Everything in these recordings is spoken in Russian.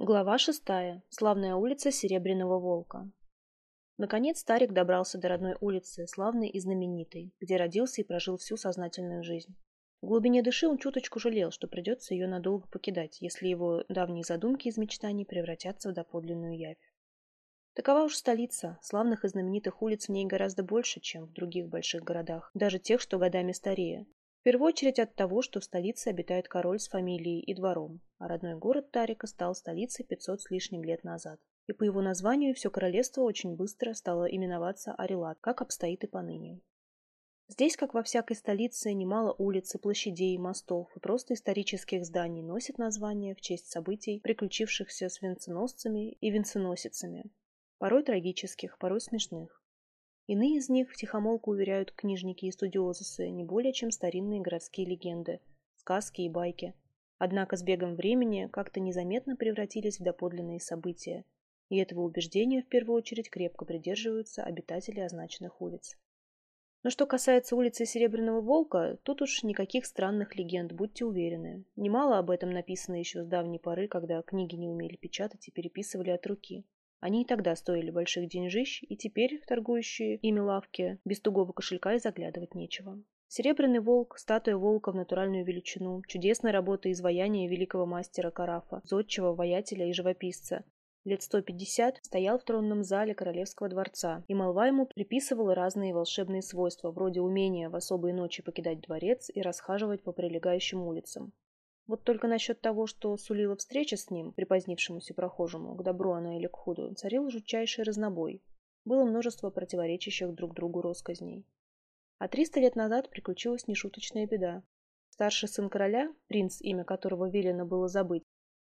Глава шестая. Славная улица Серебряного Волка. Наконец Старик добрался до родной улицы, славной и знаменитой, где родился и прожил всю сознательную жизнь. В глубине души он чуточку жалел, что придется ее надолго покидать, если его давние задумки из мечтаний превратятся в доподлинную явь. Такова уж столица, славных и знаменитых улиц в ней гораздо больше, чем в других больших городах, даже тех, что годами старее, первую очередь от того, что в столице обитает король с фамилией и двором, а родной город Тарика стал столицей 500 с лишним лет назад. И по его названию все королевство очень быстро стало именоваться Арилат, как обстоит и поныне. Здесь, как во всякой столице, немало улиц и площадей, мостов и просто исторических зданий носит название в честь событий, приключившихся с венценосцами и венценосицами, порой трагических, порой смешных. Иные из них втихомолку уверяют книжники и студиозусы не более чем старинные городские легенды, сказки и байки. Однако с бегом времени как-то незаметно превратились в доподлинные события, и этого убеждения в первую очередь крепко придерживаются обитатели означенных улиц. Но что касается улицы Серебряного Волка, тут уж никаких странных легенд, будьте уверены. Немало об этом написано еще с давней поры, когда книги не умели печатать и переписывали от руки. Они и тогда стоили больших деньжищ, и теперь в торгующие ими лавки без тугого кошелька и заглядывать нечего. Серебряный волк, статуя волка в натуральную величину, чудесная работа изваяния великого мастера Карафа, зодчего, воятеля и живописца. Лет 150 стоял в тронном зале королевского дворца, и молва ему приписывала разные волшебные свойства, вроде умения в особые ночи покидать дворец и расхаживать по прилегающим улицам. Вот только насчет того, что сулила встреча с ним, припозднившемуся прохожему, к добру она или к худу, царил жутчайший разнобой. Было множество противоречащих друг другу росказней. А триста лет назад приключилась нешуточная беда. Старший сын короля, принц, имя которого велено было забыть,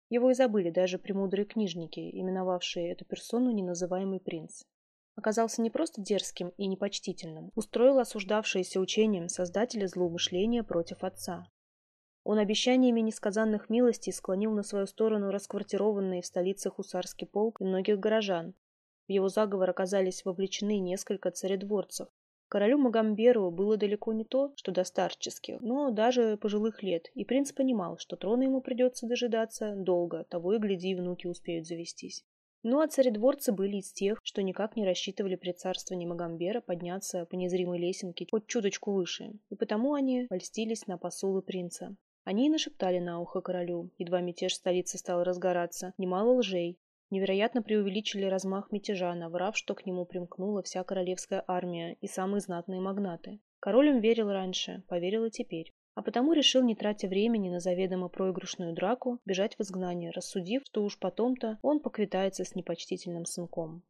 его и забыли даже премудрые книжники, именовавшие эту персону неназываемый принц. Оказался не просто дерзким и непочтительным, устроил осуждавшееся учением создателя злоумышления против отца. Он обещаниями несказанных милостей склонил на свою сторону расквартированный в столице хусарский полк и многих горожан. В его заговор оказались вовлечены несколько царедворцев. Королю Магамберу было далеко не то, что до старческих, но даже пожилых лет, и принц понимал, что трона ему придется дожидаться долго, того и гляди, внуки успеют завестись. Ну а царедворцы были из тех, что никак не рассчитывали при царствовании Магамбера подняться по незримой лесенке хоть чуточку выше, и потому они польстились на посулы принца. Они и нашептали на ухо королю, едва мятеж столицы стал разгораться, немало лжей. Невероятно преувеличили размах мятежа, наврав, что к нему примкнула вся королевская армия и самые знатные магнаты. Король им верил раньше, поверил и теперь. А потому решил, не тратя времени на заведомо проигрышную драку, бежать в изгнание, рассудив, что уж потом-то он поквитается с непочтительным сынком.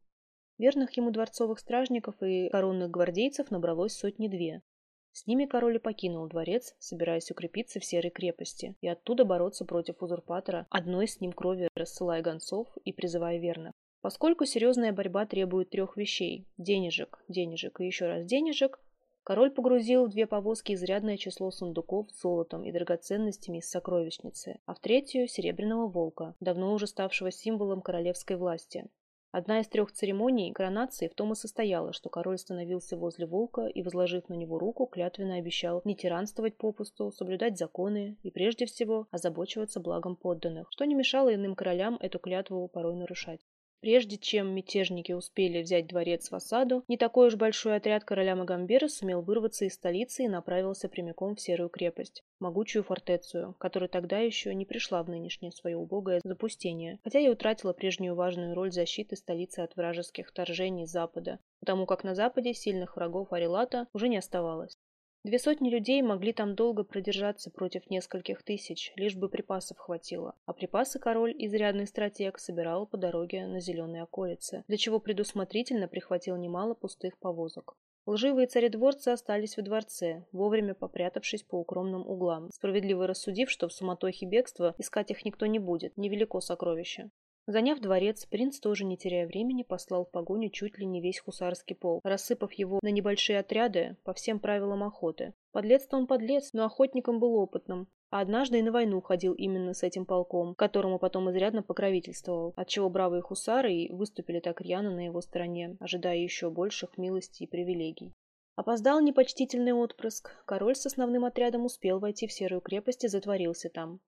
Верных ему дворцовых стражников и коронных гвардейцев набралось сотни-две, с ними король и покинул дворец, собираясь укрепиться в серой крепости и оттуда бороться против узурпатора, одной с ним крови рассылая гонцов и призывая верных. Поскольку серьезная борьба требует трех вещей – денежек, денежек и еще раз денежек, король погрузил в две повозки изрядное число сундуков с золотом и драгоценностями из сокровищницы, а в третью – серебряного волка, давно уже ставшего символом королевской власти. Одна из трех церемоний коронации в том и состояла, что король становился возле волка и, возложив на него руку, клятвенно обещал не тиранствовать попусту, соблюдать законы и, прежде всего, озабочиваться благом подданных, что не мешало иным королям эту клятву порой нарушать. Прежде чем мятежники успели взять дворец в осаду, не такой уж большой отряд короля Магамбера сумел вырваться из столицы и направился прямиком в Серую крепость, могучую фортецию, которая тогда еще не пришла в нынешнее свое убогое запустение, хотя и утратила прежнюю важную роль защиты столицы от вражеских вторжений запада, потому как на западе сильных врагов Арилата уже не оставалось. Две сотни людей могли там долго продержаться против нескольких тысяч, лишь бы припасов хватило. А припасы король, изрядный стратег, собирал по дороге на зеленые околицы, для чего предусмотрительно прихватил немало пустых повозок. Лживые царедворцы остались во дворце, вовремя попрятавшись по укромным углам, справедливо рассудив, что в суматохе бегства искать их никто не будет, невелико сокровище. Заняв дворец, принц тоже, не теряя времени, послал в погоню чуть ли не весь хусарский полк, рассыпав его на небольшие отряды по всем правилам охоты. Подлец-то подлец, но охотником был опытным. А однажды и на войну ходил именно с этим полком, которому потом изрядно покровительствовал, отчего бравые хусары и выступили так рьяно на его стороне, ожидая еще больших милостей и привилегий. Опоздал непочтительный отпрыск. Король с основным отрядом успел войти в серую крепость и затворился там.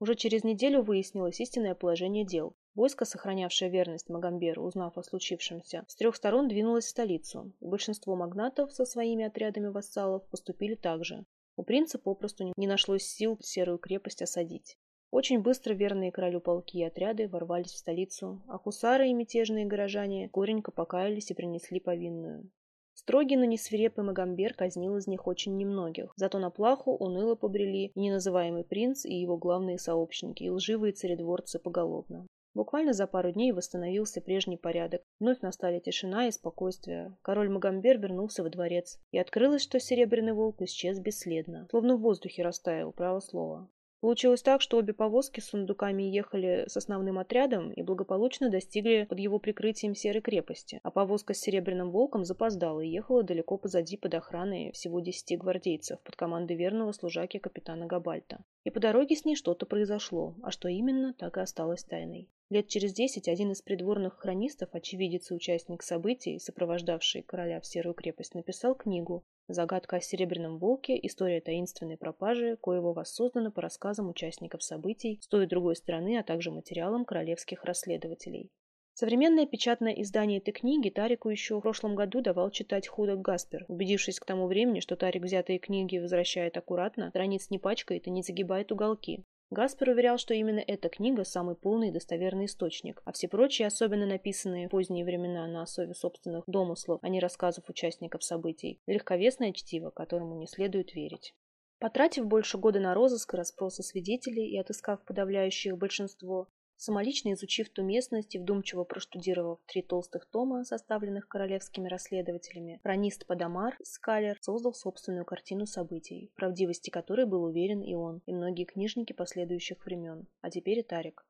Уже через неделю выяснилось истинное положение дел. Войско, сохранявшее верность Магомберу, узнав о случившемся, с трех сторон двинулось в столицу, большинство магнатов со своими отрядами вассалов поступили так же. У принца попросту не нашлось сил серую крепость осадить. Очень быстро верные королю полки и отряды ворвались в столицу, а хусары и мятежные горожане горенько покаялись и принесли повинную. Строгий, но не свирепый Магомбер казнил из них очень немногих, зато на плаху уныло побрели и неназываемый принц и его главные сообщники, и лживые царедворцы поголовно. Буквально за пару дней восстановился прежний порядок. Вновь настали тишина и спокойствие. Король Магомбер вернулся во дворец. И открылось, что Серебряный Волк исчез бесследно. Словно в воздухе растаял, право слово. Получилось так, что обе повозки с сундуками ехали с основным отрядом и благополучно достигли под его прикрытием Серой крепости, а повозка с Серебряным Волком запоздала и ехала далеко позади под охраной всего десяти гвардейцев под командой верного служаки капитана Габальта. И по дороге с ней что-то произошло, а что именно, так и осталось тайной. Лет через десять один из придворных хронистов, очевидец и участник событий, сопровождавший короля в Серую крепость, написал книгу «Загадка о Серебряном волке. История таинственной пропажи, коего воссоздана по рассказам участников событий с той и другой стороны, а также материалам королевских расследователей». Современное печатное издание этой книги Тарику еще в прошлом году давал читать худок Гаспер, убедившись к тому времени, что Тарик взятые книги возвращает аккуратно, страниц не пачкает и не загибает уголки. Гаспер уверял, что именно эта книга – самый полный и достоверный источник, а все прочие, особенно написанные в поздние времена на основе собственных домыслов, а не рассказов участников событий, легковесное чтиво, которому не следует верить. Потратив больше года на розыск и расспросы свидетелей и отыскав подавляющее большинство, Самолично изучив ту местность и вдумчиво проштудировав три толстых тома, составленных королевскими расследователями, хронист Падамар Скалер создал собственную картину событий, правдивости которой был уверен и он, и многие книжники последующих времен, а теперь и Тарик.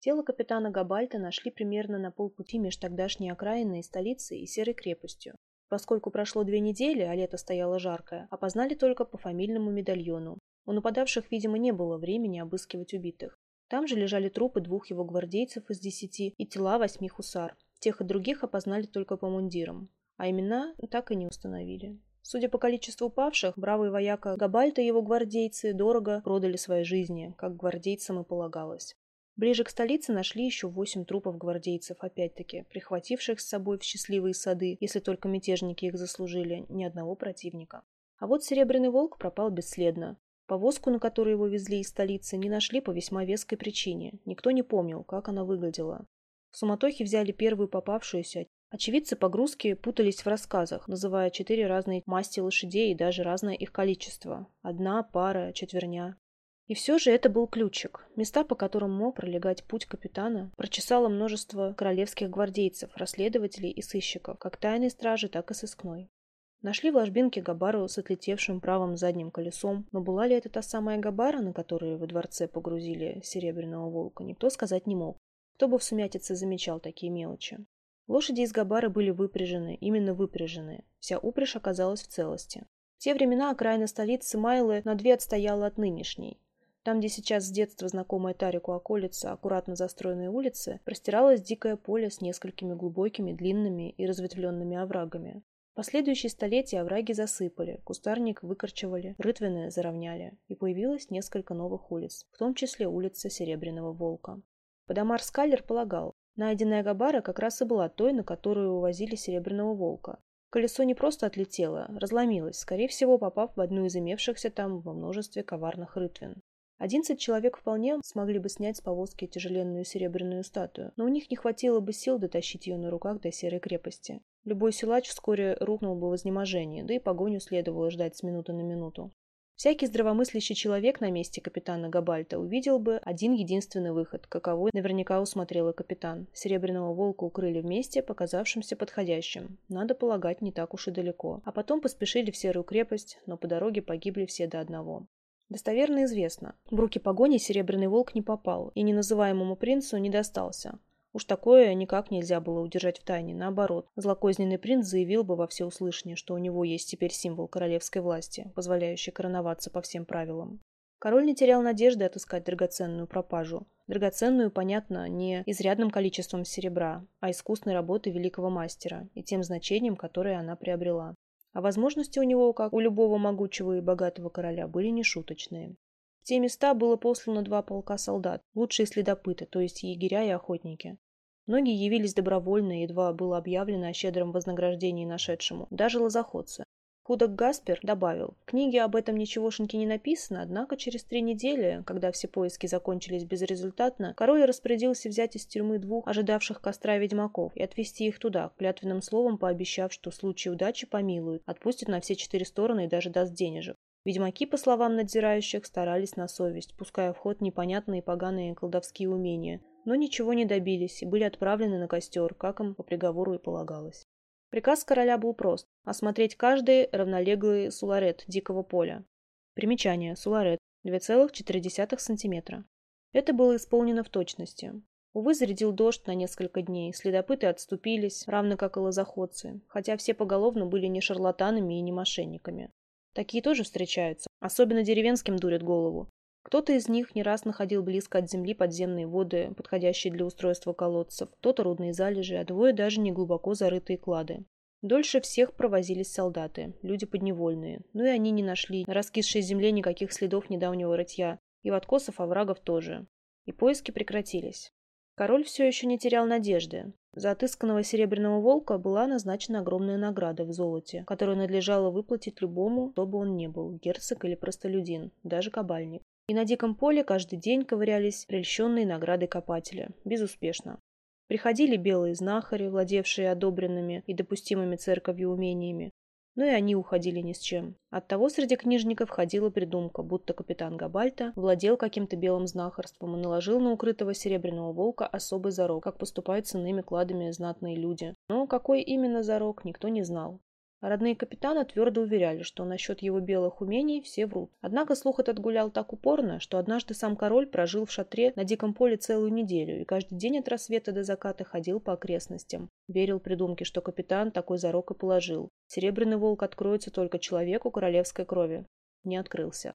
Тело капитана Габальта нашли примерно на полпути между тогдашней окраиной столицей и серой крепостью. Поскольку прошло две недели, а лето стояло жаркое, опознали только по фамильному медальону. У нападавших, видимо, не было времени обыскивать убитых. Там же лежали трупы двух его гвардейцев из десяти и тела восьми хусар. Тех и других опознали только по мундирам, а имена так и не установили. Судя по количеству павших, бравый вояка Габальта и его гвардейцы дорого продали свои жизни, как гвардейцам и полагалось. Ближе к столице нашли еще восемь трупов гвардейцев, опять-таки, прихвативших с собой в счастливые сады, если только мятежники их заслужили, ни одного противника. А вот Серебряный Волк пропал бесследно. Повозку, на которой его везли из столицы, не нашли по весьма веской причине. Никто не помнил, как она выглядела. В суматохе взяли первую попавшуюся. Очевидцы погрузки путались в рассказах, называя четыре разные масти лошадей и даже разное их количество. Одна, пара, четверня. И все же это был ключик. Места, по которым мог пролегать путь капитана, прочесало множество королевских гвардейцев, расследователей и сыщиков, как тайной стражи, так и сыскной. Нашли в ложбинке Габару с отлетевшим правым задним колесом, но была ли это та самая Габара, на которую во дворце погрузили Серебряного Волка, никто сказать не мог. Кто бы в сумятице замечал такие мелочи. Лошади из Габары были выпряжены, именно выпряжены. Вся упряжь оказалась в целости. В те времена окраина столицы Майлы на две отстояла от нынешней. Там, где сейчас с детства знакомая Тарику околица, аккуратно застроенные улицы, простиралось дикое поле с несколькими глубокими, длинными и разветвленными оврагами. Последующие столетия овраги засыпали, кустарник выкорчевали, рытвины заровняли, и появилось несколько новых улиц, в том числе улица Серебряного Волка. Подамар Скаллер полагал, найденная Габара как раз и была той, на которую увозили Серебряного Волка. Колесо не просто отлетело, разломилось, скорее всего попав в одну из имевшихся там во множестве коварных рытвин. Одиннадцать человек вполне смогли бы снять с повозки тяжеленную серебряную статую, но у них не хватило бы сил дотащить ее на руках до серой крепости. Любой силач вскоре рухнул бы в изнеможении, да и погоню следовало ждать с минуты на минуту. Всякий здравомыслящий человек на месте капитана Габальта увидел бы один единственный выход, каковой наверняка усмотрел и капитан. Серебряного волка укрыли вместе, показавшимся подходящим. Надо полагать, не так уж и далеко. А потом поспешили в серую крепость, но по дороге погибли все до одного. Достоверно известно, в руки погони Серебряный волк не попал и неназываемому принцу не достался. Уж такое никак нельзя было удержать в тайне. Наоборот, злокозненный принц заявил бы во всеуслышание, что у него есть теперь символ королевской власти, позволяющий короноваться по всем правилам. Король не терял надежды отыскать драгоценную пропажу. Драгоценную, понятно, не изрядным количеством серебра, а искусной работы великого мастера и тем значением, которое она приобрела. А возможности у него, как у любого могучего и богатого короля, были нешуточные. те места было послано два полка солдат, лучшие следопыты, то есть егеря и охотники. Многие явились добровольно, едва было объявлено о щедром вознаграждении нашедшему, даже лозоходцы. Худок Гаспер добавил, в книге об этом ничегошеньки не написано, однако через три недели, когда все поиски закончились безрезультатно, король распорядился взять из тюрьмы двух ожидавших костра ведьмаков и отвезти их туда, клятвенным словом пообещав, что в случае удачи помилует, отпустит на все четыре стороны и даже даст денежек. Ведьмаки, по словам надзирающих, старались на совесть, пуская в ход непонятные поганые колдовские умения, но ничего не добились и были отправлены на костер, как им по приговору и полагалось. Приказ короля был прост – осмотреть каждый равнолеглый суларет дикого поля. Примечание. Суларет. 2,4 см. Это было исполнено в точности. Увы, зарядил дождь на несколько дней, следопыты отступились, равно как и лозоходцы, хотя все поголовно были не шарлатанами и не мошенниками. Такие тоже встречаются, особенно деревенским дурят голову. Кто-то из них не раз находил близко от земли подземные воды, подходящие для устройства колодцев, кто-то рудные залежи, а двое даже не глубоко зарытые клады. Дольше всех провозились солдаты, люди подневольные, но и они не нашли на раскисшей земле никаких следов недавнего рытья, и в откосов оврагов тоже. И поиски прекратились. Король все еще не терял надежды. За отысканного серебряного волка была назначена огромная награда в золоте, которую надлежало выплатить любому, кто бы он ни был, герцог или простолюдин, даже кабальник. И на диком поле каждый день ковырялись прельщенные награды копателя. Безуспешно. Приходили белые знахари, владевшие одобренными и допустимыми церковью умениями, но и они уходили ни с чем. Оттого среди книжников ходила придумка, будто капитан Габальта владел каким-то белым знахарством и наложил на укрытого серебряного волка особый зарок, как поступают с иными кладами знатные люди. Но какой именно зарок, никто не знал. Родные капитана твердо уверяли, что насчет его белых умений все врут. Однако слух этот гулял так упорно, что однажды сам король прожил в шатре на диком поле целую неделю и каждый день от рассвета до заката ходил по окрестностям. Верил придумке, что капитан такой зарок и положил. Серебряный волк откроется только человеку королевской крови. Не открылся.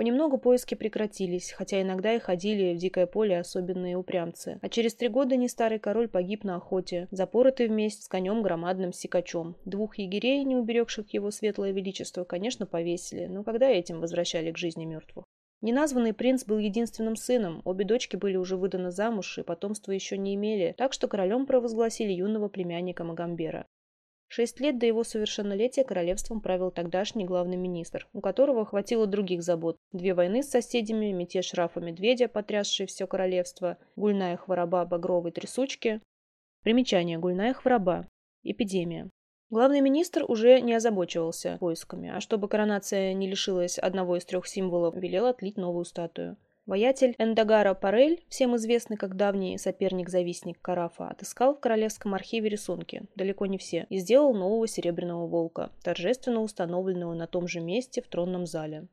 Понемногу поиски прекратились, хотя иногда и ходили в дикое поле особенные упрямцы. А через три года не старый король погиб на охоте, запоротый вместе с конем громадным сикачом. Двух егерей, не уберегших его светлое величество, конечно, повесили, но когда этим возвращали к жизни мертвых? Неназванный принц был единственным сыном, обе дочки были уже выданы замуж и потомства еще не имели, так что королем провозгласили юного племянника Магамбера. Шесть лет до его совершеннолетия королевством правил тогдашний главный министр, у которого хватило других забот. Две войны с соседями, мятеж Рафа Медведя, потрясший все королевство, гульная хвороба багровой трясучки. Примечание. Гульная хвороба. Эпидемия. Главный министр уже не озабочивался поисками, а чтобы коронация не лишилась одного из трех символов, велел отлить новую статую. Воятель Эндагара Парель, всем известный как давний соперник-завистник Карафа, отыскал в Королевском архиве рисунки, далеко не все, и сделал нового серебряного волка, торжественно установленного на том же месте в тронном зале.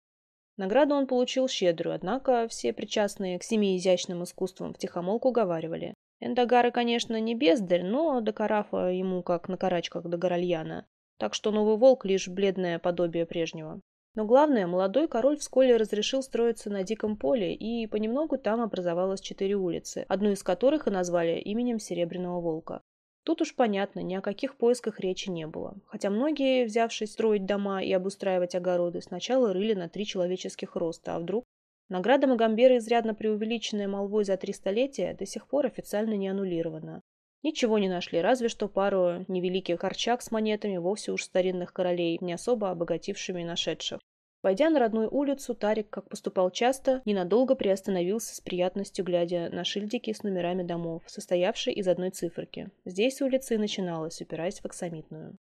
Награду он получил щедрую, однако все причастные к семи изящным искусствам втихомолку говаривали. Эндагара, конечно, не бездарь, но до Карафа ему как на карачках до Горальяна. Так что новый волк лишь бледное подобие прежнего. Но главное, молодой король вскоре разрешил строиться на диком поле, и понемногу там образовалось четыре улицы, одну из которых и назвали именем Серебряного Волка. Тут уж понятно, ни о каких поисках речи не было. Хотя многие, взявшись строить дома и обустраивать огороды, сначала рыли на три человеческих роста, а вдруг... Награда Магамбера, изрядно преувеличенная молвой за три столетия, до сих пор официально не аннулирована. Ничего не нашли, разве что пару невеликих корчак с монетами вовсе уж старинных королей, не особо обогатившими нашедших. Войдя на родную улицу, Тарик, как поступал часто, ненадолго приостановился с приятностью, глядя на шильдики с номерами домов, состоявшие из одной циферки. Здесь улица и начиналась, упираясь в оксамитную.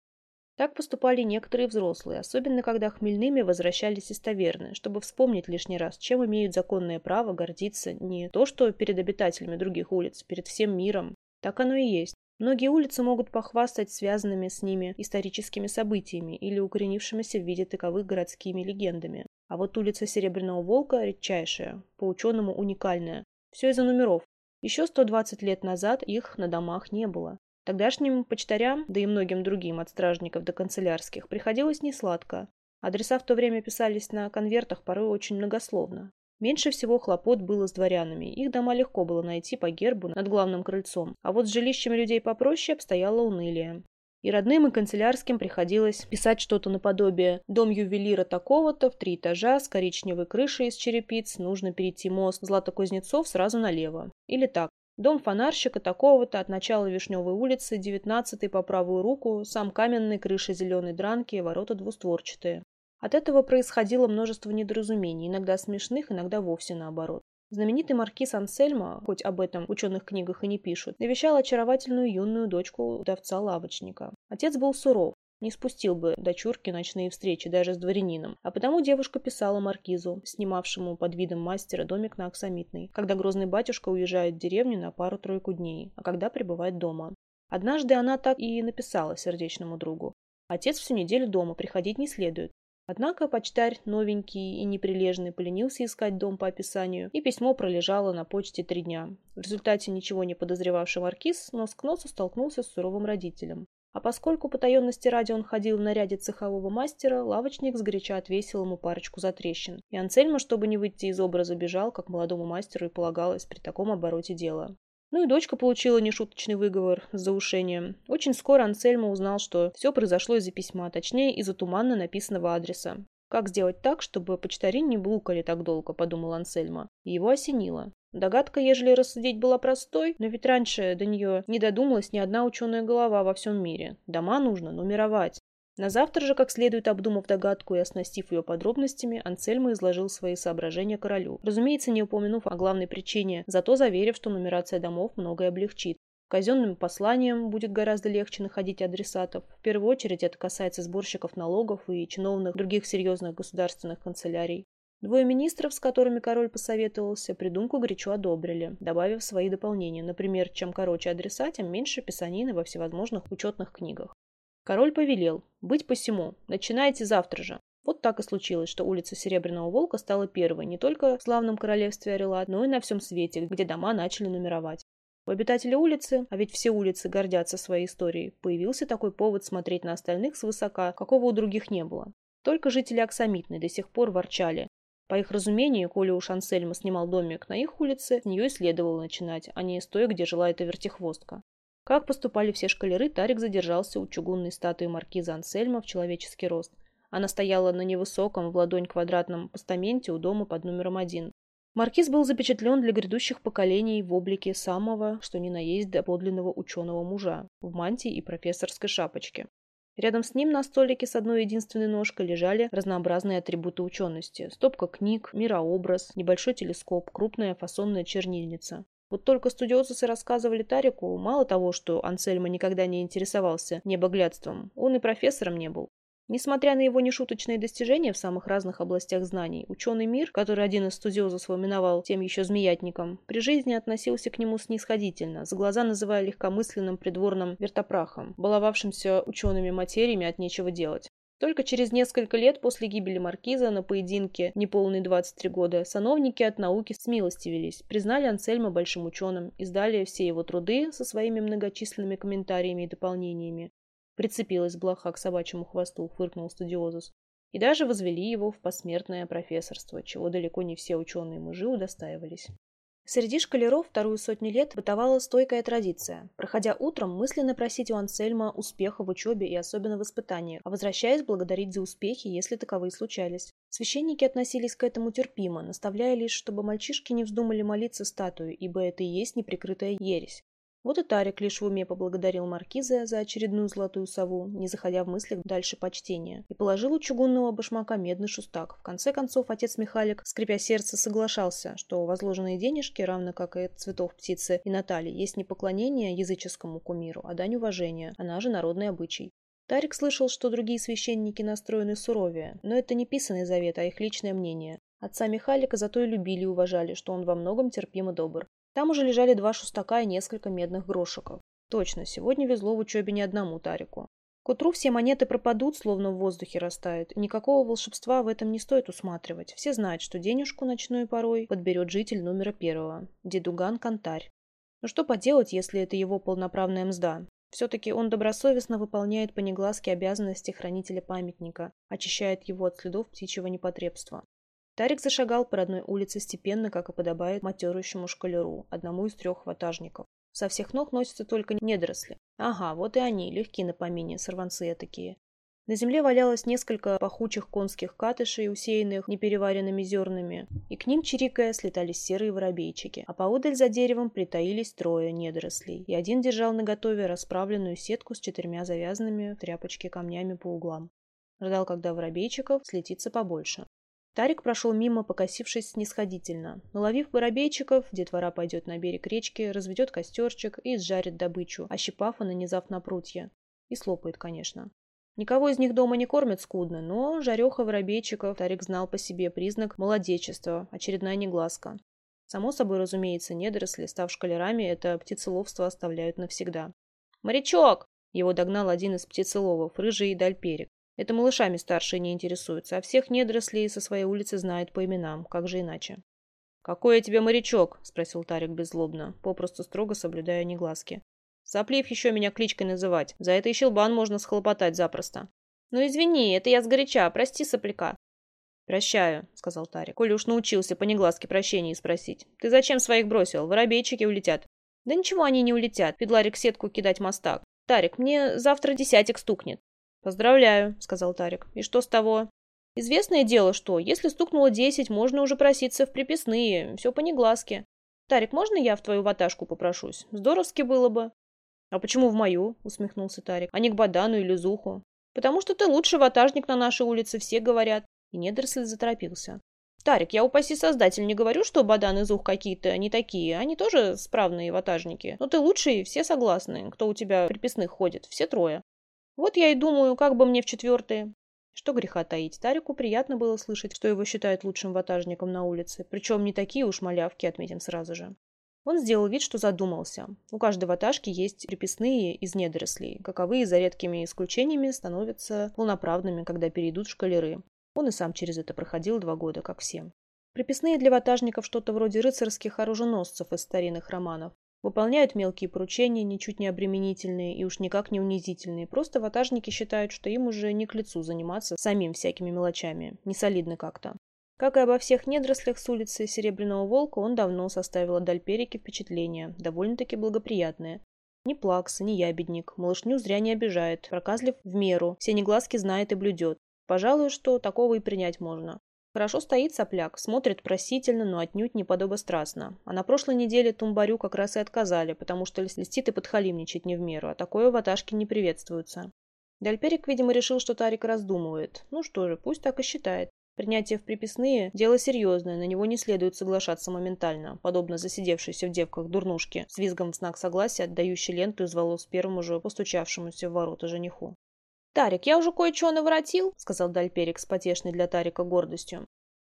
Так поступали некоторые взрослые, особенно когда хмельными возвращались из таверны, чтобы вспомнить лишний раз, чем имеют законное право гордиться не то, что перед обитателями других улиц, перед всем миром. Так оно и есть. Многие улицы могут похвастать связанными с ними историческими событиями или укоренившимися в виде таковых городскими легендами. А вот улица Серебряного Волка редчайшая, по ученому уникальная. Все из-за номеров. Еще 120 лет назад их на домах не было. Тогдашним почтарям, да и многим другим от стражников до канцелярских, приходилось несладко. Адреса в то время писались на конвертах порой очень многословно. Меньше всего хлопот было с дворянами, их дома легко было найти по гербу над главным крыльцом, а вот с жилищами людей попроще обстояло унылие. И родным, и канцелярским приходилось писать что-то наподобие «Дом ювелира такого-то, в три этажа, с коричневой крышей из черепиц, нужно перейти мост Златокузнецов сразу налево». Или так Дом фонарщика такого-то от начала Вишневой улицы, 19 по правую руку, сам каменный, крыша зеленой дранки, ворота двустворчатые. От этого происходило множество недоразумений, иногда смешных, иногда вовсе наоборот. Знаменитый маркиз Ансельмо, хоть об этом в ученых книгах и не пишут, навещал очаровательную юную дочку удавца-лавочника. Отец был суров, не спустил бы дочурки ночные встречи даже с дворянином, а потому девушка писала маркизу, снимавшему под видом мастера домик на Аксамитной, когда грозный батюшка уезжает в деревню на пару-тройку дней, а когда прибывает дома. Однажды она так и написала сердечному другу. Отец всю неделю дома, приходить не следует. Однако почтарь, новенький и неприлежный, поленился искать дом по описанию, и письмо пролежало на почте три дня. В результате ничего не подозревавший маркиз нос к носу столкнулся с суровым родителем. А поскольку потаенности ради он ходил в наряде цехового мастера, лавочник сгоряча отвесил ему парочку затрещин. И Ансельма, чтобы не выйти из образа, бежал, как молодому мастеру и полагалось при таком обороте дела. Ну и дочка получила нешуточный выговор с заушением. Очень скоро Ансельма узнал, что все произошло из-за письма, точнее из-за туманно написанного адреса. «Как сделать так, чтобы почтари не блукали так долго?» – подумал Ансельма. его осенило. Догадка, ежели рассудить, была простой, но ведь раньше до нее не додумалась ни одна ученая голова во всем мире. Дома нужно нумеровать. На завтра же, как следует обдумав догадку и оснастив ее подробностями, Ансельма изложил свои соображения королю. Разумеется, не упомянув о главной причине, зато заверив, что нумерация домов многое облегчит. Казенным посланием будет гораздо легче находить адресатов. В первую очередь это касается сборщиков налогов и чиновных других серьезных государственных канцелярий. Двое министров, с которыми король посоветовался, придумку горячо одобрили, добавив свои дополнения. Например, чем короче адреса, тем меньше писанины во всевозможных учетных книгах. Король повелел «Быть посему, начинайте завтра же». Вот так и случилось, что улица Серебряного Волка стала первой не только в славном королевстве Орела, но и на всем свете, где дома начали нумеровать. У обитателя улицы, а ведь все улицы гордятся своей историей, появился такой повод смотреть на остальных свысока, какого у других не было. Только жители Аксамитной до сих пор ворчали. По их разумению, коли уж Ансельма снимал домик на их улице, с нее и следовало начинать, а не с той, где жила эта вертихвостка. Как поступали все шкалеры, Тарик задержался у чугунной статуи маркиза Ансельма в человеческий рост. Она стояла на невысоком, в ладонь квадратном постаменте у дома под номером один. Маркиз был запечатлен для грядущих поколений в облике самого, что ни на есть, до подлинного ученого мужа, в мантии и профессорской шапочке. Рядом с ним на столике с одной единственной ножкой лежали разнообразные атрибуты учености. Стопка книг, мирообраз, небольшой телескоп, крупная фасонная чернильница. Вот только студиозусы рассказывали Тарику, мало того, что Ансельма никогда не интересовался небоглядством, он и профессором не был. Несмотря на его нешуточные достижения в самых разных областях знаний, ученый мир, который один из студиозусов именовал тем еще змеятником, при жизни относился к нему снисходительно, за глаза называя легкомысленным придворным вертопрахом, баловавшимся учеными материями от нечего делать. Только через несколько лет после гибели маркиза на поединке, неполные 23 года, сановники от науки смилостивились, признали Ансельма большим ученым, издали все его труды со своими многочисленными комментариями и дополнениями, Прицепилась блоха к собачьему хвосту, фыркнул студиозус. И даже возвели его в посмертное профессорство, чего далеко не все ученые-мужи удостаивались. Среди шкалеров вторую сотню лет бытовала стойкая традиция. Проходя утром, мысленно просить у Ансельма успеха в учебе и особенно в испытаниях, а возвращаясь благодарить за успехи, если таковые случались. Священники относились к этому терпимо, наставляя лишь, чтобы мальчишки не вздумали молиться статую, ибо это и есть неприкрытая ересь. Вот и Тарик лишь в уме поблагодарил маркиза за очередную золотую сову, не заходя в мыслях дальше почтения, и положил у чугунного башмака медный шустак. В конце концов, отец Михалик, скрипя сердце, соглашался, что возложенные денежки, равно как и цветов птицы и Натальи, есть не поклонение языческому кумиру, а дань уважения, она же народный обычай. Тарик слышал, что другие священники настроены суровее, но это не писанный завет, а их личное мнение. Отца Михалика зато и любили и уважали, что он во многом терпим и добр. Там уже лежали два шустака и несколько медных грошиков. Точно, сегодня везло в учебе не одному Тарику. К утру все монеты пропадут, словно в воздухе растают. Никакого волшебства в этом не стоит усматривать. Все знают, что денежку ночную порой подберет житель номера первого. Дедуган Кантарь. Но что поделать, если это его полноправная мзда? Все-таки он добросовестно выполняет по негласке обязанности хранителя памятника, очищает его от следов птичьего непотребства. Тарик зашагал по родной улице степенно, как и подобает матерущему шкалеру, одному из трех ватажников. Со всех ног носятся только недоросли. Ага, вот и они, легки на помине, сорванцы такие. На земле валялось несколько пахучих конских катышей, усеянных непереваренными зернами, и к ним, чирикая, слетались серые воробейчики, а поодаль за деревом притаились трое недорослей, и один держал наготове расправленную сетку с четырьмя завязанными в тряпочке камнями по углам. Ждал, когда воробейчиков слетится побольше. Тарик прошел мимо, покосившись снисходительно. Наловив воробейчиков, детвора пойдет на берег речки, разведет костерчик и сжарит добычу, ощипав и нанизав на прутья. И слопает, конечно. Никого из них дома не кормят скудно, но жареха воробейчиков Тарик знал по себе признак молодечества, очередная негласка. Само собой, разумеется, недоросли, став шкалерами, это птицеловство оставляют навсегда. «Морячок!» Его догнал один из птицеловов, рыжий дальперик. Это малышами старшие не интересуются, а всех недорослей со своей улицы знают по именам, как же иначе. «Какой я тебе морячок?» – спросил Тарик беззлобно, попросту строго соблюдая негласки. Соплив еще меня кличкой называть. За это и щелбан можно схлопотать запросто. Ну извини, это я сгоряча, прости, сопляка. «Прощаю», — сказал Тарик. «Коли уж научился по негласке прощения спросить. Ты зачем своих бросил? Воробейчики улетят». «Да ничего они не улетят. Педларик сетку кидать мостак. Тарик, мне завтра десятик стукнет». «Поздравляю», — сказал Тарик. «И что с того?» «Известное дело, что, если стукнуло десять, можно уже проситься в приписные. Все по негласке. Тарик, можно я в твою ваташку попрошусь? Здоровски было бы». «А почему в мою?» — усмехнулся Тарик. «А не к Бадану или Зуху?» «Потому что ты лучший ватажник на нашей улице, все говорят». И недоросль заторопился. «Тарик, я упаси создатель не говорю, что Бадан и Зух какие-то не такие. Они тоже справные ватажники. Но ты лучший, все согласны. Кто у тебя приписных ходит? Все трое. Вот я и думаю, как бы мне в четвертые». Что греха таить, Тарику приятно было слышать, что его считают лучшим ватажником на улице. Причем не такие уж малявки, отметим сразу же. Он сделал вид, что задумался. У каждой ваташки есть приписные из недорослей, каковые за редкими исключениями становятся полноправными, когда перейдут в шкалеры. Он и сам через это проходил два года, как все. Приписные для ватажников что-то вроде рыцарских оруженосцев из старинных романов. Выполняют мелкие поручения, ничуть не обременительные и уж никак не унизительные. Просто ватажники считают, что им уже не к лицу заниматься самим всякими мелочами. Не солидно как-то. Как и обо всех недрослях с улицы Серебряного Волка, он давно составил о Дальперике впечатление, довольно-таки благоприятное. Ни плакса, ни ябедник, малышню зря не обижает, проказлив в меру, все негласки знает и блюдет. Пожалуй, что такого и принять можно. Хорошо стоит сопляк, смотрит просительно, но отнюдь не подобострастно. А на прошлой неделе Тумбарю как раз и отказали, потому что льстит и подхалимничать не в меру, а такое в Аташке не приветствуется. Дальперик, видимо, решил, что Тарик раздумывает. Ну что же, пусть так и считает. Принятие в приписные – дело серьезное, на него не следует соглашаться моментально, подобно засидевшейся в девках дурнушке, с визгом в знак согласия, отдающей ленту из волос первому же постучавшемуся в ворота жениху. «Тарик, я уже кое-что наворотил», — сказал Дальперик с потешной для Тарика гордостью.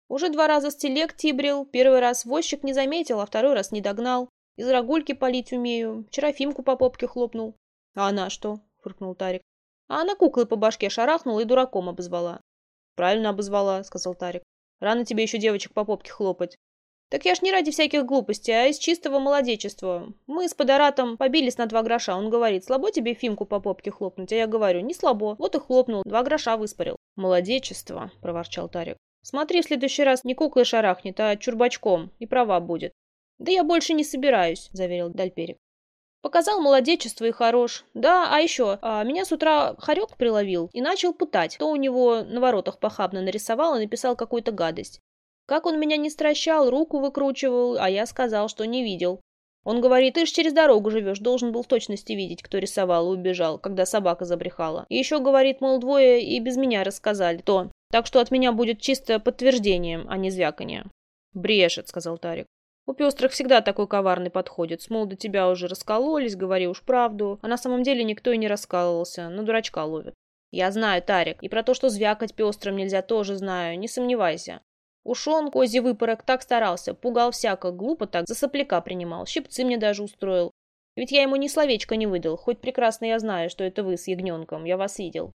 «Уже два раза с телег тибрил, первый раз возчик не заметил, а второй раз не догнал. Из рогульки полить умею, вчера Фимку по попке хлопнул». «А она что?» — фыркнул Тарик. «А она куклы по башке шарахнула и дураком обозвала. «Правильно обозвала», — сказал Тарик. «Рано тебе еще девочек по попке хлопать». «Так я ж не ради всяких глупостей, а из чистого молодечества. Мы с Подоратом побились на два гроша. Он говорит, слабо тебе Фимку по попке хлопнуть? А я говорю, не слабо. Вот и хлопнул, два гроша выспарил». «Молодечество», — проворчал Тарик. «Смотри, в следующий раз не куклой шарахнет, а чурбачком. И права будет». «Да я больше не собираюсь», — заверил Дальперик. Показал молодечество и хорош. Да, а еще, а, меня с утра хорек приловил и начал пытать. То у него на воротах похабно нарисовал и написал какую-то гадость. Как он меня не стращал, руку выкручивал, а я сказал, что не видел. Он говорит, ты ж через дорогу живешь, должен был в точности видеть, кто рисовал и убежал, когда собака забрехала. И еще говорит, мол, двое и без меня рассказали то. Так что от меня будет чисто подтверждением, а не звяканье. «Брешет», — сказал Тарик. У пестрых всегда такой коварный подходит. Смол до тебя уже раскололись, говори уж правду. А на самом деле никто и не раскалывался. На дурачка ловят. Я знаю, Тарик. И про то, что звякать пестрым нельзя, тоже знаю. Не сомневайся. Уж он, козий выпорок, так старался. Пугал всяко, глупо так, за сопляка принимал. Щипцы мне даже устроил. Ведь я ему ни словечко не выдал. Хоть прекрасно я знаю, что это вы с ягненком. Я вас видел.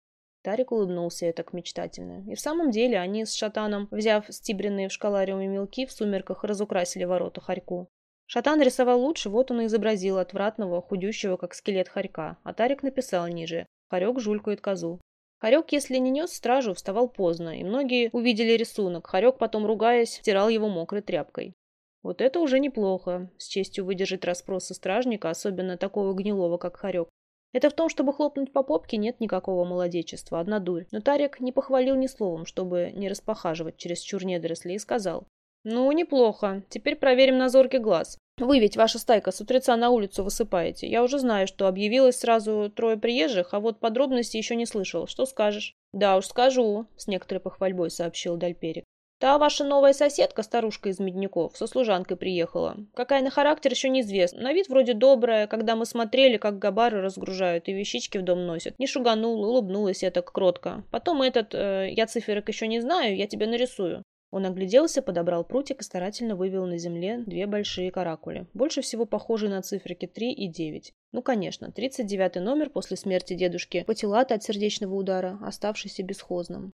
Тарик улыбнулся так мечтательно. И в самом деле они с Шатаном, взяв стибренные в школариуме мелки, в сумерках разукрасили ворота Харьку. Шатан рисовал лучше, вот он и изобразил отвратного, худющего, как скелет Харька, а Тарик написал ниже «Харек жулькает козу». Харек, если не нес стражу, вставал поздно, и многие увидели рисунок. Харек, потом ругаясь, стирал его мокрой тряпкой. Вот это уже неплохо, с честью выдержать расспросы стражника, особенно такого гнилого, как Харек. Это в том, чтобы хлопнуть по попке, нет никакого молодечества, одна дурь. Но Тарик не похвалил ни словом, чтобы не распохаживать через чур недоросли, и сказал. «Ну, неплохо. Теперь проверим на зоркий глаз. Вы ведь, ваша стайка, с утреца на улицу высыпаете. Я уже знаю, что объявилось сразу трое приезжих, а вот подробностей еще не слышал. Что скажешь?» «Да уж скажу», — с некоторой похвальбой сообщил Дальперик. Та ваша новая соседка, старушка из Медняков, со служанкой приехала. Какая на характер еще неизвестна. На вид вроде добрая, когда мы смотрели, как габары разгружают и вещички в дом носят. Не шуганула, улыбнулась я так кротко. Потом этот, э, я циферок еще не знаю, я тебе нарисую. Он огляделся, подобрал прутик и старательно вывел на земле две большие каракули, больше всего похожие на циферки 3 и 9. Ну, конечно, 39 номер после смерти дедушки Патилата от сердечного удара, оставшийся бесхозным.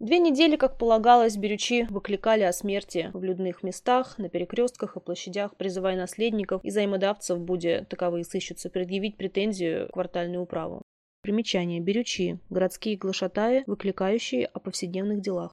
Две недели, как полагалось, берючи выкликали о смерти в людных местах, на перекрестках и площадях, призывая наследников и взаимодавцев, будь таковые сыщутся, предъявить претензию к квартальную управу. Примечание. Берючи. Городские глашатаи, выкликающие о повседневных делах.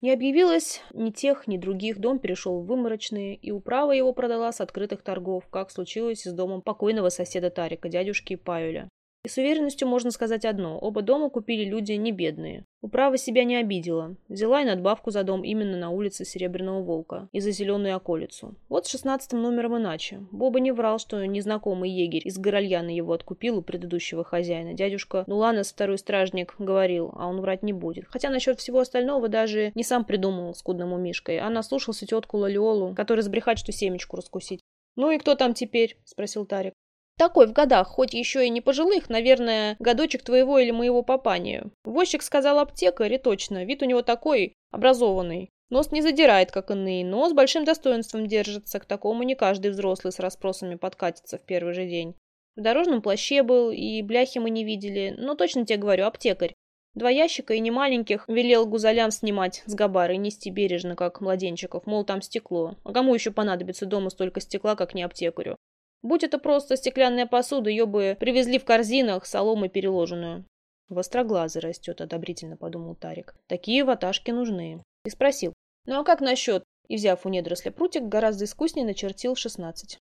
Не объявилось ни тех, ни других, дом перешел в выморочные, и управа его продала с открытых торгов, как случилось с домом покойного соседа Тарика, дядюшки Паюля. И с уверенностью можно сказать одно – оба дома купили люди не бедные. Управа себя не обидела. Взяла и надбавку за дом именно на улице Серебряного Волка и за зеленую околицу. Вот с шестнадцатым номером иначе. Боба не врал, что незнакомый егерь из Горольяна его откупил у предыдущего хозяина. Дядюшка Нуланес, второй стражник, говорил, а он врать не будет. Хотя насчет всего остального даже не сам придумал скудному Мишкой, а наслушался тетку Лалиолу, который сбрехать, что семечку раскусить. «Ну и кто там теперь?» – спросил Тарик. Такой в годах, хоть еще и не пожилых, наверное, годочек твоего или моего папанию. Возчик сказал аптекарь, и точно, вид у него такой, образованный. Нос не задирает, как иные, но с большим достоинством держится. К такому не каждый взрослый с расспросами подкатится в первый же день. В дорожном плаще был, и бляхи мы не видели, но точно тебе говорю, аптекарь. Два ящика и немаленьких велел гузалям снимать с габары и нести бережно, как младенчиков, мол, там стекло. А кому еще понадобится дома столько стекла, как не аптекарю? Будь это просто стеклянная посуда, ее бы привезли в корзинах, соломой переложенную. Востроглазый растет, одобрительно подумал Тарик. Такие ваташки нужны. И спросил, ну а как насчет? И, взяв у недоросля прутик, гораздо искуснее начертил шестнадцать.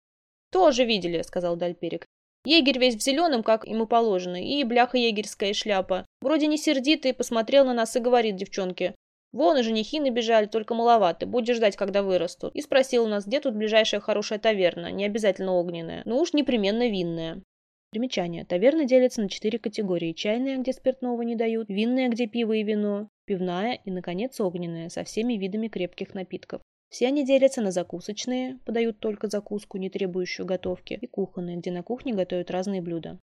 «Тоже видели», — сказал Дальперик. «Егерь весь в зеленом, как ему положено, и бляха егерская шляпа. Вроде не сердитый, посмотрел на нас и говорит девчонке. Вон и женихи набежали, только маловато. Будешь ждать, когда вырастут. И спросил у нас, где тут ближайшая хорошая таверна, не обязательно огненная, но уж непременно винная. Примечание. Таверна делится на четыре категории. Чайная, где спиртного не дают, винная, где пиво и вино, пивная и, наконец, огненная, со всеми видами крепких напитков. Все они делятся на закусочные, подают только закуску, не требующую готовки, и кухонные, где на кухне готовят разные блюда.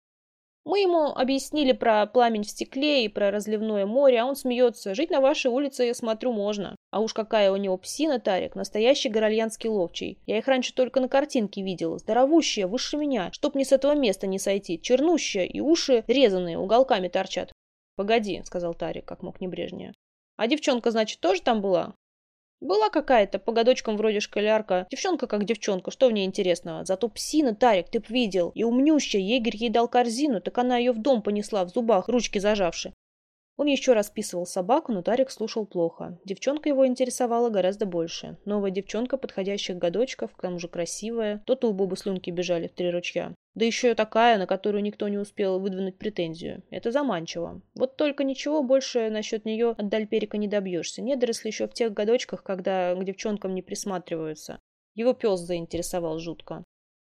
Мы ему объяснили про пламень в стекле и про разливное море, а он смеется. Жить на вашей улице, я смотрю, можно. А уж какая у него псина, Тарик, настоящий горольянский ловчий. Я их раньше только на картинке видела. Здоровущая, выше меня, чтоб мне с этого места не сойти. Чернущая и уши резаные, уголками торчат. «Погоди», — сказал Тарик, как мог небрежнее. «А девчонка, значит, тоже там была?» Была какая-то, по годочкам вроде школярка. Девчонка как девчонка, что в ней интересного? Зато псина, Тарик, ты б видел. И умнющая, егерь ей дал корзину, так она ее в дом понесла, в зубах, ручки зажавши. Он еще раз списывал собаку, но Тарик слушал плохо. Девчонка его интересовала гораздо больше. Новая девчонка подходящих годочков, к тому же красивая. То-то у Бобы слюнки бежали в три ручья. Да еще и такая, на которую никто не успел выдвинуть претензию. Это заманчиво. Вот только ничего больше насчет нее от Дальперика не добьешься. Недоросли еще в тех годочках, когда к девчонкам не присматриваются. Его пес заинтересовал жутко.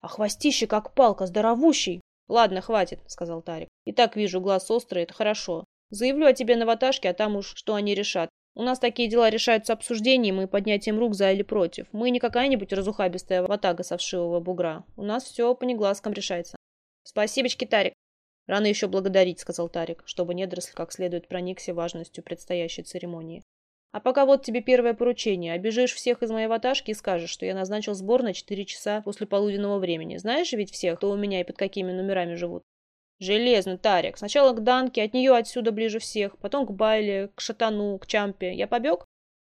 А хвостище как палка, здоровущий. «Ладно, хватит», — сказал Тарик. «И так вижу, глаз острый, это хорошо. Заявлю о тебе на ваташке, а там уж что они решат. У нас такие дела решаются обсуждением и поднятием рук за или против. Мы не какая-нибудь разухабистая ватага со вшивого бугра. У нас все по негласкам решается. Спасибочки, Тарик. Рано еще благодарить, сказал Тарик, чтобы недоросль как следует проникся важностью предстоящей церемонии. А пока вот тебе первое поручение. Обежишь всех из моей ваташки и скажешь, что я назначил сбор на 4 часа после полуденного времени. Знаешь ведь всех, кто у меня и под какими номерами живут? Железно, Тарик. Сначала к Данке, от нее отсюда ближе всех, потом к Байле, к Шатану, к Чампе. Я побег?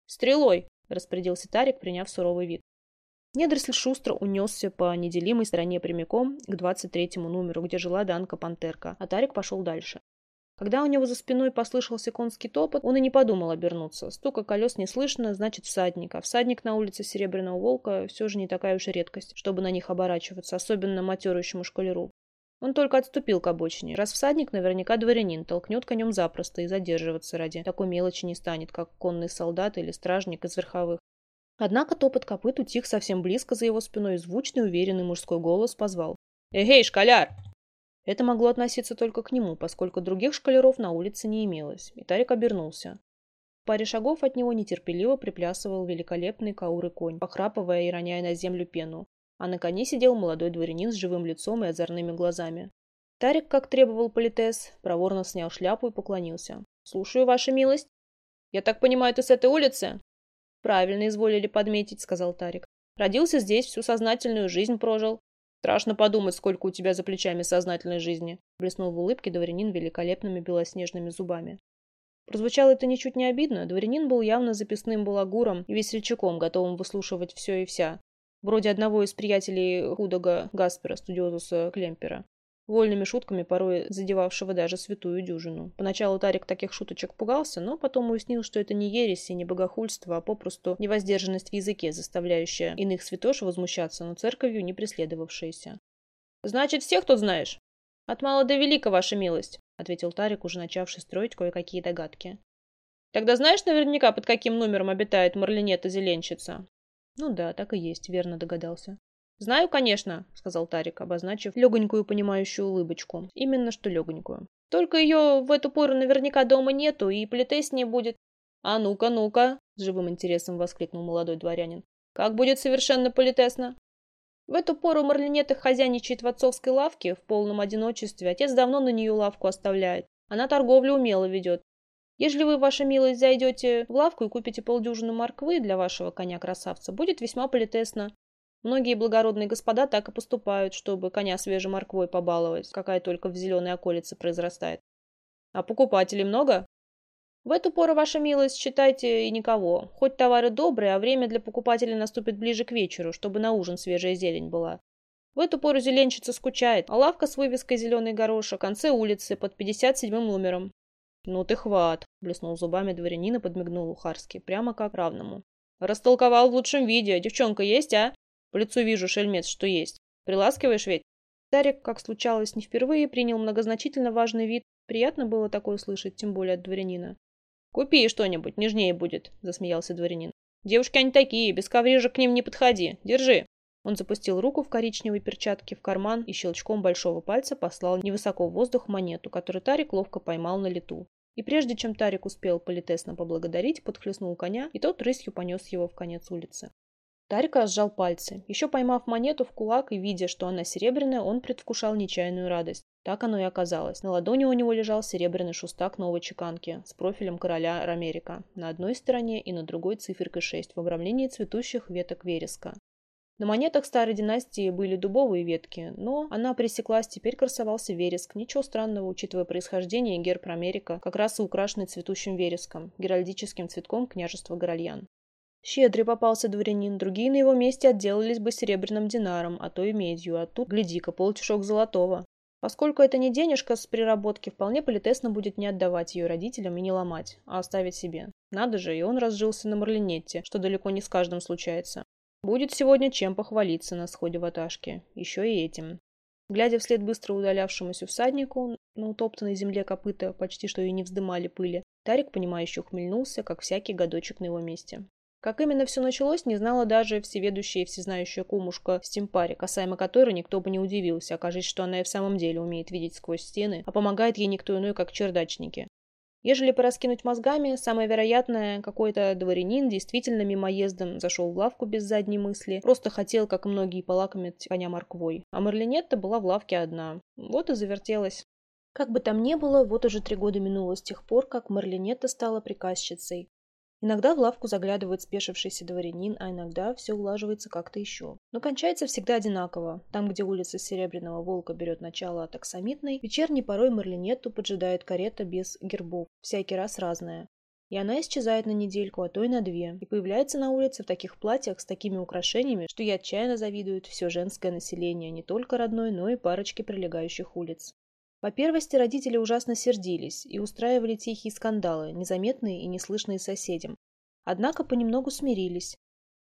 Стрелой, распорядился Тарик, приняв суровый вид. Недросль шустро унесся по неделимой стороне прямиком к двадцать третьему номеру, где жила Данка Пантерка, а Тарик пошел дальше. Когда у него за спиной послышался конский топот, он и не подумал обернуться. Стука колес не слышно, значит всадник. А всадник на улице Серебряного Волка все же не такая уж редкость, чтобы на них оборачиваться, особенно матерущему шкалеру. Он только отступил к обочине. Раз всадник, наверняка дворянин, толкнет конем запросто и задерживаться ради такой мелочи не станет, как конный солдат или стражник из верховых. Однако топот копыт утих совсем близко за его спиной, и звучный, уверенный мужской голос позвал. «Эгей, школяр!» Это могло относиться только к нему, поскольку других шкалеров на улице не имелось, и Тарик обернулся. В паре шагов от него нетерпеливо приплясывал великолепный каурый конь, похрапывая и роняя на землю пену, а на коне сидел молодой дворянин с живым лицом и озорными глазами. Тарик, как требовал политес, проворно снял шляпу и поклонился. «Слушаю, ваша милость». «Я так понимаю, ты с этой улицы?» «Правильно изволили подметить», — сказал Тарик. «Родился здесь, всю сознательную жизнь прожил. Страшно подумать, сколько у тебя за плечами сознательной жизни. Блеснул в улыбке дворянин великолепными белоснежными зубами. Прозвучало это ничуть не обидно. Дворянин был явно записным балагуром и весельчаком, готовым выслушивать все и вся. Вроде одного из приятелей худого Гаспера, студиозуса Клемпера вольными шутками, порой задевавшего даже святую дюжину. Поначалу Тарик таких шуточек пугался, но потом уяснил, что это не ересь и не богохульство, а попросту невоздержанность в языке, заставляющая иных святош возмущаться, но церковью не преследовавшаяся. «Значит, всех тут знаешь?» «От мала до велика, ваша милость», — ответил Тарик, уже начавший строить кое-какие догадки. «Тогда знаешь наверняка, под каким номером обитает Марлинета-зеленщица?» «Ну да, так и есть», — верно догадался. «Знаю, конечно», — сказал Тарик, обозначив легонькую понимающую улыбочку. Именно что легонькую. «Только ее в эту пору наверняка дома нету, и плиты с ней будет...» «А ну-ка, ну-ка!» — с живым интересом воскликнул молодой дворянин. «Как будет совершенно политесно?» В эту пору Марлинета хозяйничает в отцовской лавке в полном одиночестве. Отец давно на нее лавку оставляет. Она торговлю умело ведет. Ежели вы, ваша милость, зайдете в лавку и купите полдюжины морквы для вашего коня-красавца, будет весьма политесно. Многие благородные господа так и поступают, чтобы коня свежей морквой побаловать, какая только в зеленой околице произрастает. А покупателей много? В эту пору, ваша милость, считайте и никого. Хоть товары добрые, а время для покупателей наступит ближе к вечеру, чтобы на ужин свежая зелень была. В эту пору зеленщица скучает, а лавка с вывеской «Зеленый горошек» в конце улицы под 57-м номером. «Ну ты хват!» — блеснул зубами дворянин и подмигнул Ухарски, прямо как равному. «Растолковал в лучшем виде. Девчонка есть, а?» По лицу вижу, шельмец, что есть. Приласкиваешь ведь? Тарик, как случалось не впервые, принял многозначительно важный вид. Приятно было такое слышать, тем более от дворянина. «Купи что-нибудь, нежнее будет», — засмеялся дворянин. «Девушки они такие, без коврижек к ним не подходи. Держи». Он запустил руку в коричневой перчатке в карман и щелчком большого пальца послал невысоко в воздух монету, которую Тарик ловко поймал на лету. И прежде чем Тарик успел политесно поблагодарить, подхлестнул коня, и тот рысью понес его в конец улицы. Тарик разжал пальцы. Еще поймав монету в кулак и видя, что она серебряная, он предвкушал нечаянную радость. Так оно и оказалось. На ладони у него лежал серебряный шустак новой чеканки с профилем короля Рамерика на одной стороне и на другой циферкой 6 в обрамлении цветущих веток вереска. На монетах старой династии были дубовые ветки, но она пресеклась, теперь красовался вереск. Ничего странного, учитывая происхождение герб Америка, как раз и украшенный цветущим вереском, геральдическим цветком княжества Горальян. Щедрый попался дворянин, другие на его месте отделались бы серебряным динаром, а то и медью, а тут, гляди-ка, полтишок золотого. Поскольку это не денежка с приработки, вполне политесно будет не отдавать ее родителям и не ломать, а оставить себе. Надо же, и он разжился на Марлинетте, что далеко не с каждым случается. Будет сегодня чем похвалиться на сходе ваташки. Еще и этим. Глядя вслед быстро удалявшемуся всаднику, на утоптанной земле копыта почти что и не вздымали пыли, Тарик, понимающе ухмыльнулся, как всякий годочек на его месте. Как именно все началось, не знала даже всеведущая и всезнающая кумушка Стимпари, касаемо которой никто бы не удивился, окажись, что она и в самом деле умеет видеть сквозь стены, а помогает ей никто иной, как чердачники. Ежели пораскинуть мозгами, самое вероятное, какой-то дворянин действительно мимоездом зашел в лавку без задней мысли, просто хотел, как многие, полакомить коня морквой. А Марлинетта была в лавке одна. Вот и завертелась. Как бы там ни было, вот уже три года минуло с тех пор, как Марлинетта стала приказчицей. Иногда в лавку заглядывает спешившийся дворянин, а иногда все улаживается как-то еще. Но кончается всегда одинаково. Там, где улица Серебряного Волка берет начало от Аксамитной, вечерней порой Марлинетту поджидает карета без гербов, всякий раз разная. И она исчезает на недельку, а то и на две, и появляется на улице в таких платьях с такими украшениями, что ей отчаянно завидует все женское население не только родной, но и парочки прилегающих улиц. По первости, родители ужасно сердились и устраивали тихие скандалы, незаметные и неслышные соседям. Однако понемногу смирились.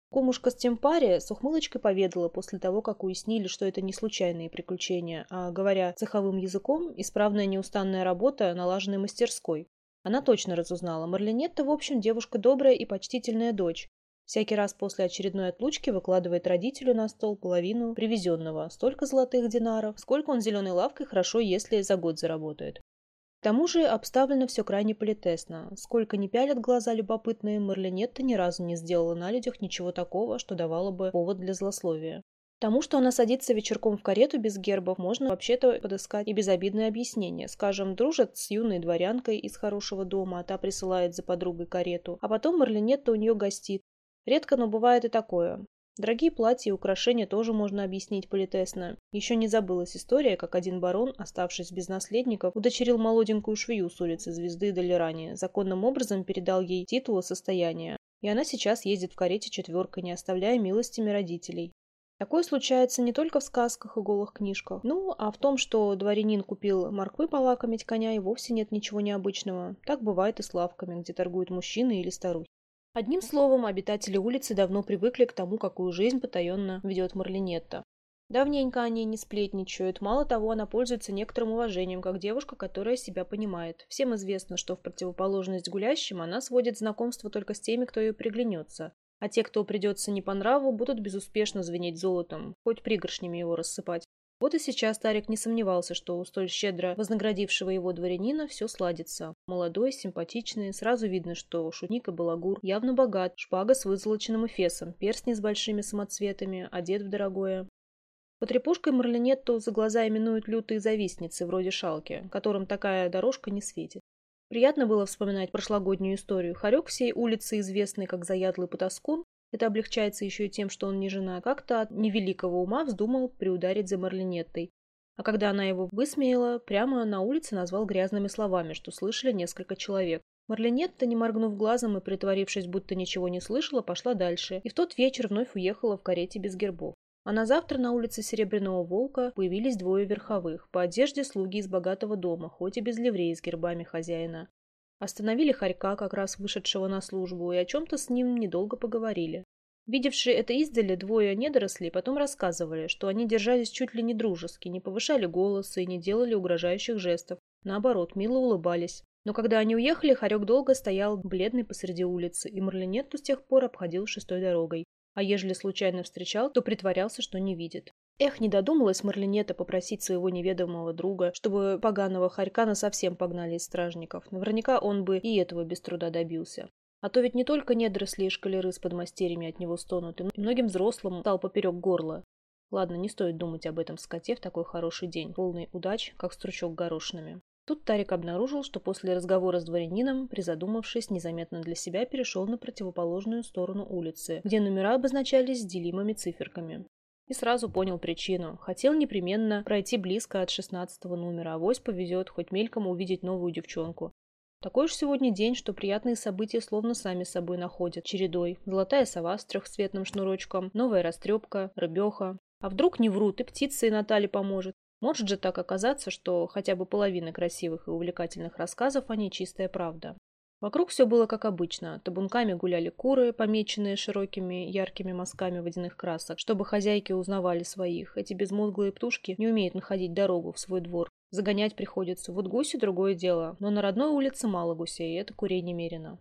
Кумушка с Темпари с ухмылочкой поведала после того, как уяснили, что это не случайные приключения, а, говоря цеховым языком, исправная неустанная работа налаженной мастерской. Она точно разузнала. Марлинетта, в общем, девушка добрая и почтительная дочь. Всякий раз после очередной отлучки выкладывает родителю на стол половину привезенного. Столько золотых динаров, сколько он зеленой лавкой хорошо, если за год заработает. К тому же обставлено все крайне политесно. Сколько ни пялят глаза любопытные, Марлинетта ни разу не сделала на людях ничего такого, что давало бы повод для злословия. Тому, что она садится вечерком в карету без гербов, можно вообще-то подыскать и безобидное объяснение. Скажем, дружат с юной дворянкой из хорошего дома, а та присылает за подругой карету. А потом Марлинетта у нее гостит. Редко, но бывает и такое. Дорогие платья и украшения тоже можно объяснить политесно. Еще не забылась история, как один барон, оставшись без наследников, удочерил молоденькую швею с улицы Звезды Долерани, законным образом передал ей титул и состояние. И она сейчас ездит в карете четверкой, не оставляя милостями родителей. Такое случается не только в сказках и голых книжках. Ну, а в том, что дворянин купил морквы полакомить коня, и вовсе нет ничего необычного. Так бывает и с лавками, где торгуют мужчины или старухи. Одним словом, обитатели улицы давно привыкли к тому, какую жизнь потаенно ведет Марлинетта. Давненько они не сплетничают. Мало того, она пользуется некоторым уважением, как девушка, которая себя понимает. Всем известно, что в противоположность гулящим она сводит знакомство только с теми, кто ее приглянется. А те, кто придется не по нраву, будут безуспешно звенеть золотом, хоть пригоршнями его рассыпать. Вот и сейчас Тарик не сомневался, что у столь щедро вознаградившего его дворянина все сладится. Молодой, симпатичный, сразу видно, что шутник и балагур, явно богат, шпага с вызолоченным эфесом, перстни с большими самоцветами, одет в дорогое. Потрепушкой Марлинетту за глаза именуют лютые завистницы, вроде шалки, которым такая дорожка не светит. Приятно было вспоминать прошлогоднюю историю. Харек всей улицы, известный как заядлый потаскун, это облегчается еще и тем, что он не жена. Как-то от невеликого ума вздумал приударить за Марлинеттой. А когда она его высмеяла, прямо на улице назвал грязными словами, что слышали несколько человек. Марлинетта, не моргнув глазом и притворившись, будто ничего не слышала, пошла дальше, и в тот вечер вновь уехала в карете без гербов. А на завтра на улице Серебряного Волка появились двое верховых, по одежде слуги из богатого дома, хоть и без ливреи с гербами хозяина. Остановили Харька, как раз вышедшего на службу, и о чем-то с ним недолго поговорили. Видевшие это издали, двое недорослей потом рассказывали, что они держались чуть ли не дружески, не повышали голоса и не делали угрожающих жестов. Наоборот, мило улыбались. Но когда они уехали, Харек долго стоял бледный посреди улицы, и Марлинетту с тех пор обходил шестой дорогой. А ежели случайно встречал, то притворялся, что не видит. Эх, не додумалась Марлинета попросить своего неведомого друга, чтобы поганого Харькана совсем погнали из стражников. Наверняка он бы и этого без труда добился. А то ведь не только недоросли и шкалеры с подмастерьями от него стонут, и многим взрослым стал поперек горла. Ладно, не стоит думать об этом скоте в такой хороший день, полный удач, как стручок горошинами. Тут Тарик обнаружил, что после разговора с дворянином, призадумавшись, незаметно для себя перешел на противоположную сторону улицы, где номера обозначались делимыми циферками. И сразу понял причину. Хотел непременно пройти близко от шестнадцатого номера, авось повезет, хоть мельком увидеть новую девчонку. Такой уж сегодня день, что приятные события словно сами собой находят, чередой. Золотая сова с трехцветным шнурочком, новая растрепка, рыбеха. А вдруг не врут, и птица и Наталье поможет. Может же так оказаться, что хотя бы половина красивых и увлекательных рассказов о ней чистая правда. Вокруг все было как обычно. Табунками гуляли куры, помеченные широкими яркими мазками водяных красок, чтобы хозяйки узнавали своих. Эти безмозглые птушки не умеют находить дорогу в свой двор. Загонять приходится. Вот гуси – другое дело. Но на родной улице мало гусей, и это курей немерено.